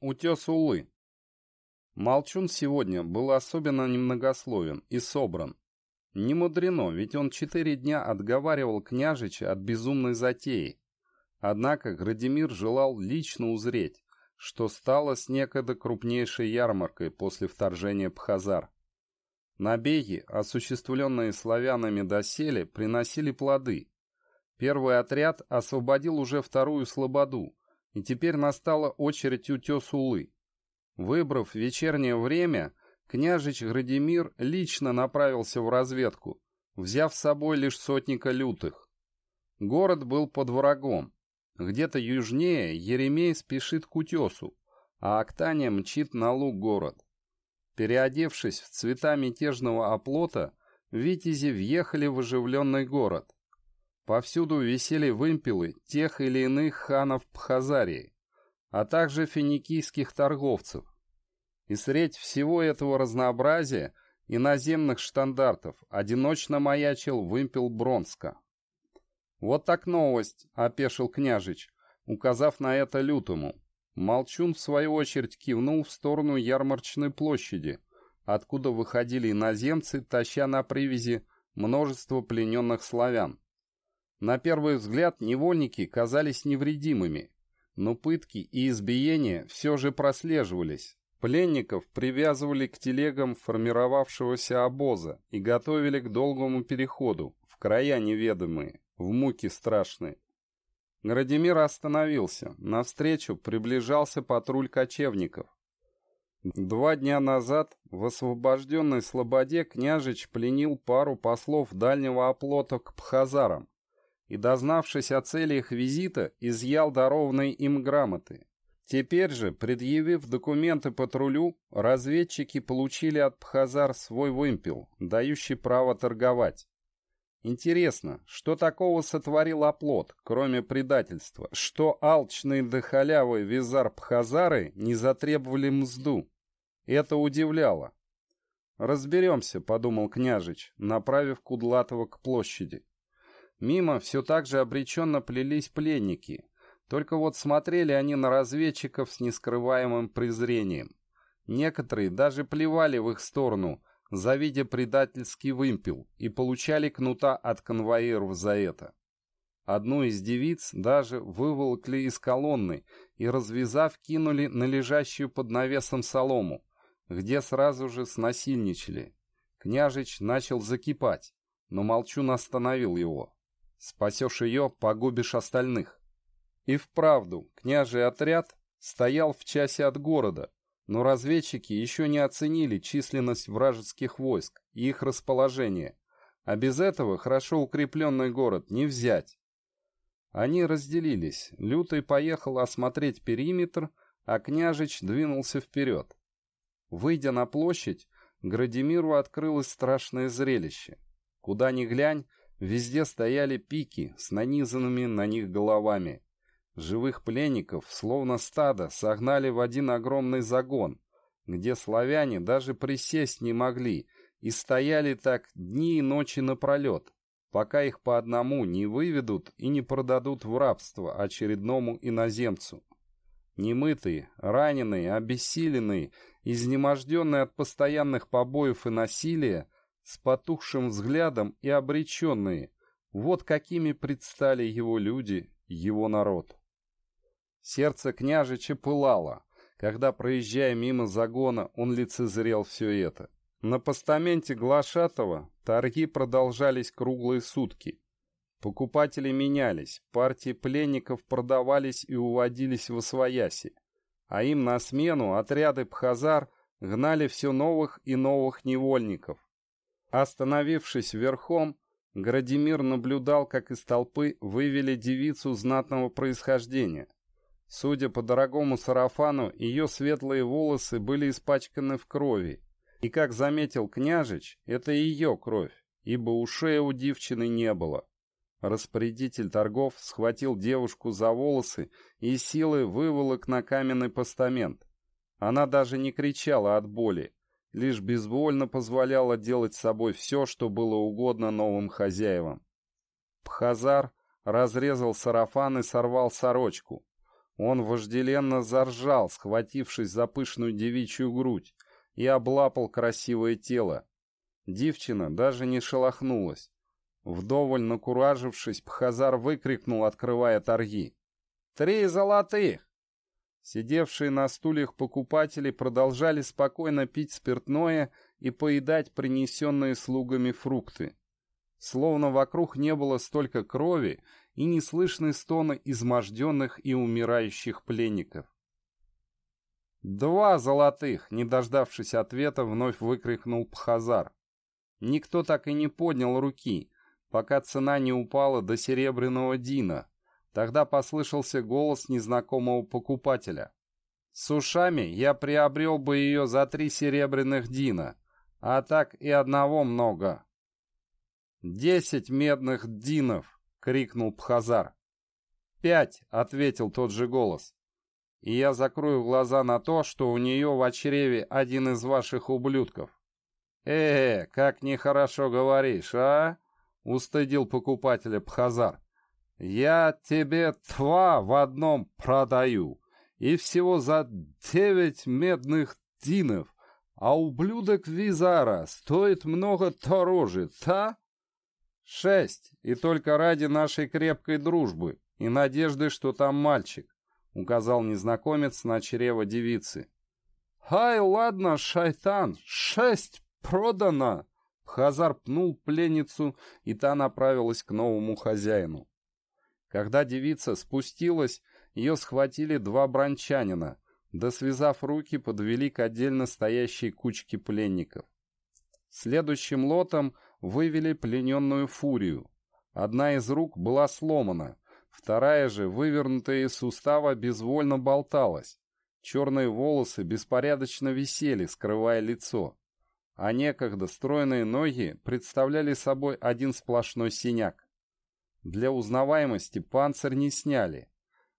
Утес Улы. Молчун сегодня был особенно немногословен и собран. Не мудрено, ведь он четыре дня отговаривал княжича от безумной затеи. Однако Градимир желал лично узреть, что стало с некогда крупнейшей ярмаркой после вторжения Пхазар. Набеги, осуществленные славянами доселе, приносили плоды. Первый отряд освободил уже вторую слободу, и теперь настала очередь утес Улы. Выбрав вечернее время, княжич Градимир лично направился в разведку, взяв с собой лишь сотника лютых. Город был под врагом. Где-то южнее Еремей спешит к утесу, а Актания мчит на луг город. Переодевшись в цвета мятежного оплота, витязи въехали в оживленный город. Повсюду висели вымпелы тех или иных ханов Пхазарии, а также финикийских торговцев. И средь всего этого разнообразия иноземных штандартов одиночно маячил вымпел Бронска. «Вот так новость», — опешил княжич, указав на это лютому. Молчун, в свою очередь, кивнул в сторону ярмарочной площади, откуда выходили иноземцы, таща на привязи множество плененных славян. На первый взгляд невольники казались невредимыми, но пытки и избиения все же прослеживались. Пленников привязывали к телегам формировавшегося обоза и готовили к долгому переходу, в края неведомые, в муки страшные. Градимир остановился. Навстречу приближался патруль кочевников. Два дня назад в освобожденной Слободе княжич пленил пару послов дальнего оплота к Пхазарам и, дознавшись о цели их визита, изъял дарованные им грамоты. Теперь же, предъявив документы патрулю, разведчики получили от Пхазар свой вымпел, дающий право торговать. Интересно, что такого сотворил оплот, кроме предательства, что алчные до халявы визар Пхазары не затребовали мзду? Это удивляло. «Разберемся», — подумал княжич, направив Кудлатова к площади. Мимо все так же обреченно плелись пленники. Только вот смотрели они на разведчиков с нескрываемым презрением. Некоторые даже плевали в их сторону, завидя предательский вымпел, и получали кнута от конвоиров за это. Одну из девиц даже выволокли из колонны и, развязав, кинули на лежащую под навесом солому, где сразу же снасильничали. Княжич начал закипать, но Молчун остановил его. Спасешь ее, погубишь остальных. И вправду, княжий отряд стоял в часе от города, но разведчики еще не оценили численность вражеских войск и их расположение, а без этого хорошо укрепленный город не взять. Они разделились, Лютый поехал осмотреть периметр, а княжич двинулся вперед. Выйдя на площадь, Градимиру открылось страшное зрелище. Куда ни глянь, Везде стояли пики с нанизанными на них головами. Живых пленников, словно стадо, согнали в один огромный загон, где славяне даже присесть не могли и стояли так дни и ночи напролет, пока их по одному не выведут и не продадут в рабство очередному иноземцу. Немытые, раненые, обессиленные, изнеможденные от постоянных побоев и насилия, с потухшим взглядом и обреченные. Вот какими предстали его люди, его народ. Сердце княжича пылало, когда, проезжая мимо загона, он лицезрел все это. На постаменте Глашатова торги продолжались круглые сутки. Покупатели менялись, партии пленников продавались и уводились в освояси, а им на смену отряды Пхазар гнали все новых и новых невольников. Остановившись верхом, Градимир наблюдал, как из толпы вывели девицу знатного происхождения. Судя по дорогому сарафану, ее светлые волосы были испачканы в крови. И, как заметил княжич, это ее кровь, ибо ушей у девчины не было. Распорядитель торгов схватил девушку за волосы и силой выволок на каменный постамент. Она даже не кричала от боли, лишь безвольно позволяла делать с собой все, что было угодно новым хозяевам. Пхазар разрезал сарафан и сорвал сорочку. Он вожделенно заржал, схватившись за пышную девичью грудь, и облапал красивое тело. Девчина даже не шелохнулась. Вдоволь накуражившись, Пхазар выкрикнул, открывая торги. «Три золотых!» Сидевшие на стульях покупатели продолжали спокойно пить спиртное и поедать принесенные слугами фрукты. Словно вокруг не было столько крови и не слышны стоны изможденных и умирающих пленников. «Два золотых!» — не дождавшись ответа, вновь выкрикнул Пхазар. Никто так и не поднял руки, пока цена не упала до серебряного дина. Тогда послышался голос незнакомого покупателя. «С ушами я приобрел бы ее за три серебряных дина, а так и одного много». «Десять медных динов!» — крикнул Пхазар. «Пять!» — ответил тот же голос. «И я закрою глаза на то, что у нее в чреве один из ваших ублюдков». «Э, как нехорошо говоришь, а?» — устыдил покупателя Пхазар. «Я тебе два в одном продаю, и всего за девять медных динов, а ублюдок Визара стоит много дороже, та?» «Шесть, и только ради нашей крепкой дружбы и надежды, что там мальчик», — указал незнакомец на чрево девицы. «Ай, ладно, шайтан, шесть продано!» Хазар пнул пленницу, и та направилась к новому хозяину. Когда девица спустилась, ее схватили два бранчанина, да связав руки, подвели к отдельно стоящей кучке пленников. Следующим лотом вывели плененную фурию. Одна из рук была сломана, вторая же, вывернутая из сустава, безвольно болталась. Черные волосы беспорядочно висели, скрывая лицо, а некогда стройные ноги представляли собой один сплошной синяк. Для узнаваемости панцирь не сняли,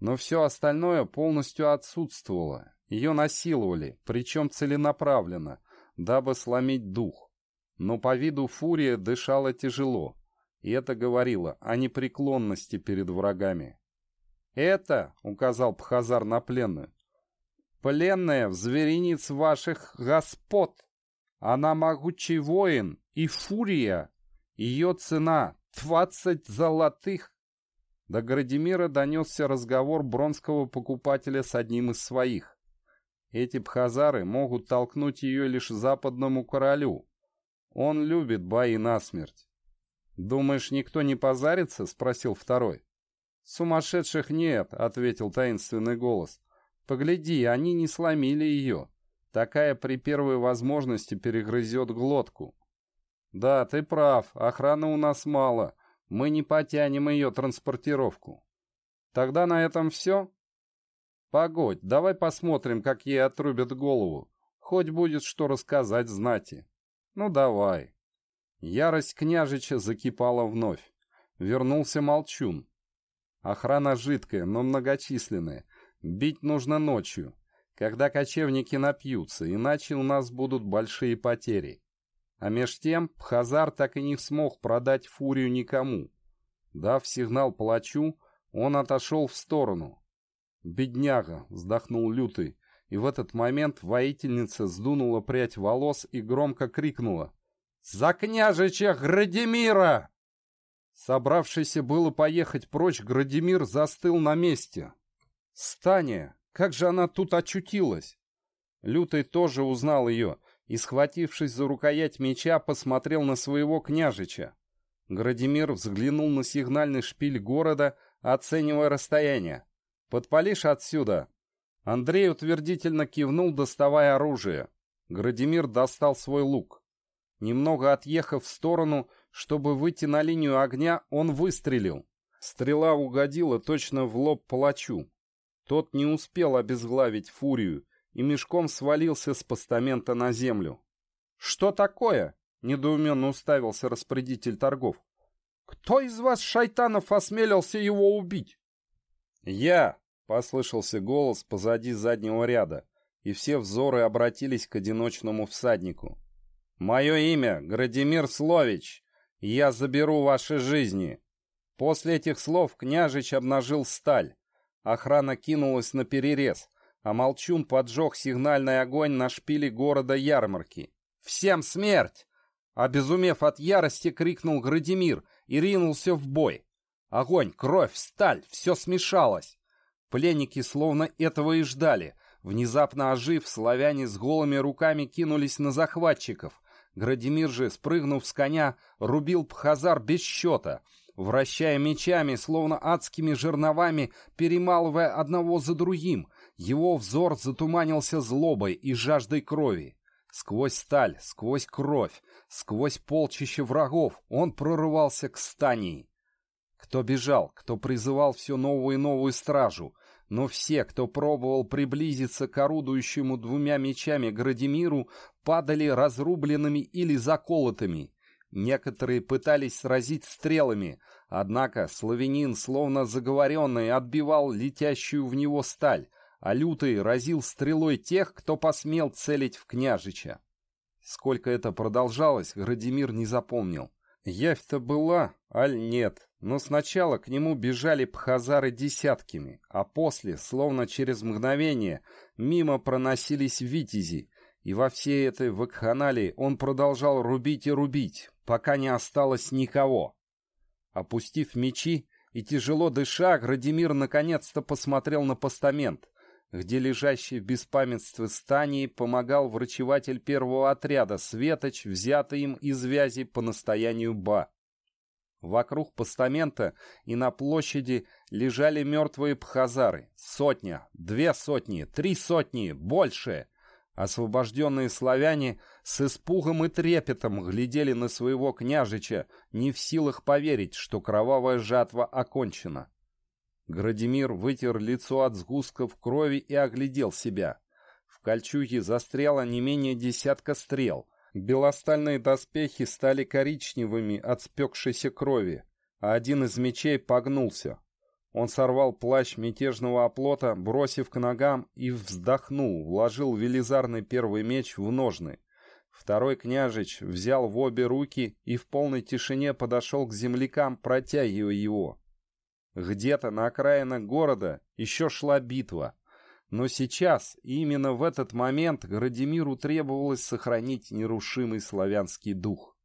но все остальное полностью отсутствовало. Ее насиловали, причем целенаправленно, дабы сломить дух. Но по виду фурия дышала тяжело, и это говорило о непреклонности перед врагами. «Это», — указал Пхазар на пленную, — «пленная в звериниц ваших господ. Она могучий воин и фурия. Ее цена — двадцать золотых». До Градимира донесся разговор бронского покупателя с одним из своих. Эти пхазары могут толкнуть ее лишь западному королю, он любит бои насмерть. «Думаешь, никто не позарится?» — спросил второй. «Сумасшедших нет», — ответил таинственный голос. «Погляди, они не сломили ее. Такая при первой возможности перегрызет глотку». «Да, ты прав, охраны у нас мало. Мы не потянем ее транспортировку». «Тогда на этом все?» «Погодь, давай посмотрим, как ей отрубят голову. Хоть будет что рассказать знати». «Ну давай». Ярость княжича закипала вновь. Вернулся молчун. Охрана жидкая, но многочисленная. Бить нужно ночью, когда кочевники напьются, иначе у нас будут большие потери. А меж тем Пхазар так и не смог продать фурию никому. Дав сигнал палачу, он отошел в сторону. «Бедняга!» — вздохнул Лютый и в этот момент воительница сдунула прядь волос и громко крикнула «За княжича Градимира!» Собравшийся было поехать прочь, Градимир застыл на месте. «Стания! Как же она тут очутилась?» Лютый тоже узнал ее и, схватившись за рукоять меча, посмотрел на своего княжича. Градимир взглянул на сигнальный шпиль города, оценивая расстояние. «Подпалишь отсюда, Андрей утвердительно кивнул, доставая оружие. Градимир достал свой лук. Немного отъехав в сторону, чтобы выйти на линию огня, он выстрелил. Стрела угодила точно в лоб палачу. Тот не успел обезглавить фурию и мешком свалился с постамента на землю. «Что такое?» — недоуменно уставился распорядитель торгов. «Кто из вас, шайтанов, осмелился его убить?» «Я!» Послышался голос позади заднего ряда, и все взоры обратились к одиночному всаднику. «Мое имя Градимир Слович, я заберу ваши жизни». После этих слов княжич обнажил сталь. Охрана кинулась на перерез, а Молчун поджег сигнальный огонь на шпиле города ярмарки. «Всем смерть!» Обезумев от ярости, крикнул Градимир и ринулся в бой. Огонь, кровь, сталь — все смешалось. Пленники словно этого и ждали. Внезапно ожив, славяне с голыми руками кинулись на захватчиков. Градимир же, спрыгнув с коня, рубил Пхазар без счета, вращая мечами, словно адскими жерновами, перемалывая одного за другим. Его взор затуманился злобой и жаждой крови. Сквозь сталь, сквозь кровь, сквозь полчище врагов он прорывался к стании. Кто бежал, кто призывал все новую и новую стражу, но все, кто пробовал приблизиться к орудующему двумя мечами Градимиру, падали разрубленными или заколотыми. Некоторые пытались сразить стрелами, однако славянин, словно заговоренный, отбивал летящую в него сталь, а лютый разил стрелой тех, кто посмел целить в княжича. Сколько это продолжалось, Градимир не запомнил. Явь-то была, аль нет, но сначала к нему бежали пхазары десятками, а после, словно через мгновение, мимо проносились витязи, и во всей этой вакханалии он продолжал рубить и рубить, пока не осталось никого. Опустив мечи и тяжело дыша, Градимир наконец-то посмотрел на постамент, где лежащий в беспамятстве Стании помогал врачеватель первого отряда Светоч, взятый им из вязи по настоянию Ба. Вокруг постамента и на площади лежали мертвые пхазары. Сотня, две сотни, три сотни, больше. Освобожденные славяне с испугом и трепетом глядели на своего княжича, не в силах поверить, что кровавая жатва окончена. Градимир вытер лицо от сгустков крови и оглядел себя. В кольчуге застряло не менее десятка стрел. Белостальные доспехи стали коричневыми от спекшейся крови, а один из мечей погнулся. Он сорвал плащ мятежного оплота, бросив к ногам, и вздохнул, вложил велизарный первый меч в ножны. Второй княжич взял в обе руки и в полной тишине подошел к землякам, протягивая его. Где-то на окраинах города еще шла битва. Но сейчас, именно в этот момент, Градимиру требовалось сохранить нерушимый славянский дух.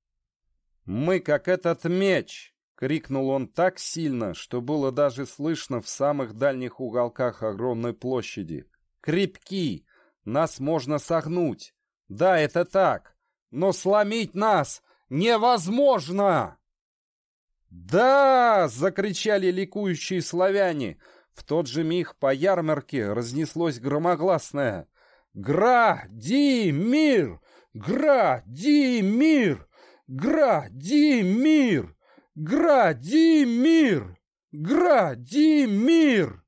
«Мы как этот меч!» — крикнул он так сильно, что было даже слышно в самых дальних уголках огромной площади. «Крепки! Нас можно согнуть! Да, это так! Но сломить нас невозможно!» «Да!» — закричали ликующие славяне. В тот же миг по ярмарке разнеслось громогласное «Гра-ди-мир! Гра-ди-мир! Гра-ди-мир! Гра-ди-мир! Гра-ди-мир!»